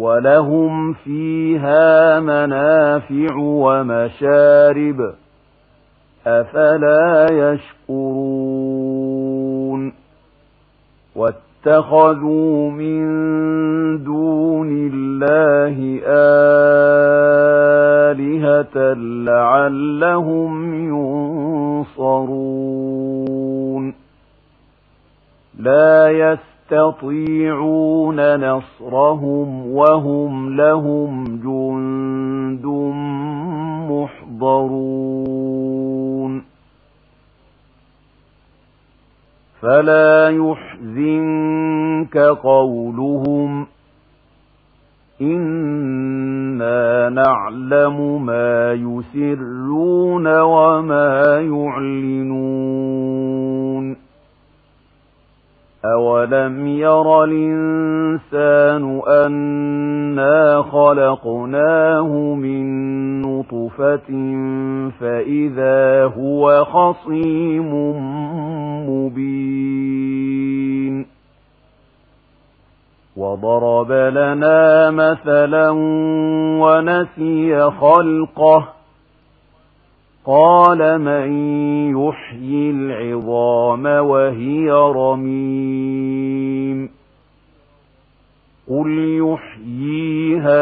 ولهم فيها منافع ومشارب أفلا يشكرون واتخذوا من دون الله آلهة لعلهم ينصرون لا يستطيعون نصرهم وهم لهم جند محضرون. فلا يحزنك قولهم إنا نعلم ما يسرون وما يعلنون. أولم ير الإنسان أنا خلقناه من نطفة فإذا هو خصيم مبين وضرب لنا مثلا ونسي خلقه قال من يحيي العظام وهي رميم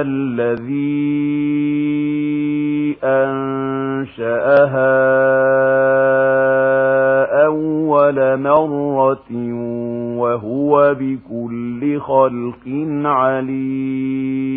الذي أنشأها أول مرة وهو بكل خلق عليم.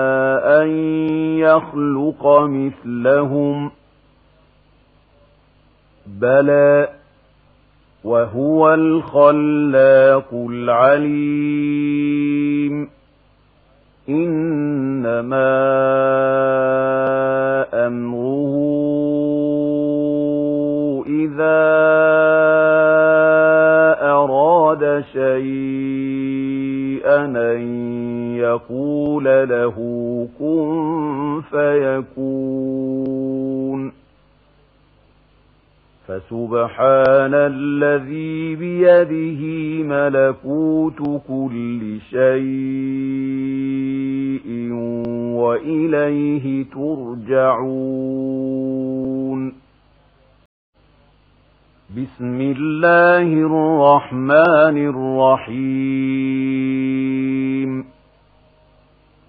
أن يخلق مثلهم بلى وهو الخلاق العليم إنما أمره إذا أراد شيئا أن يقول له كن فيكون. فسبحان الذي بيده ملكوت كل شيء وإليه ترجعون. بسم الله الرحمن الرحيم.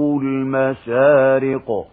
المشارق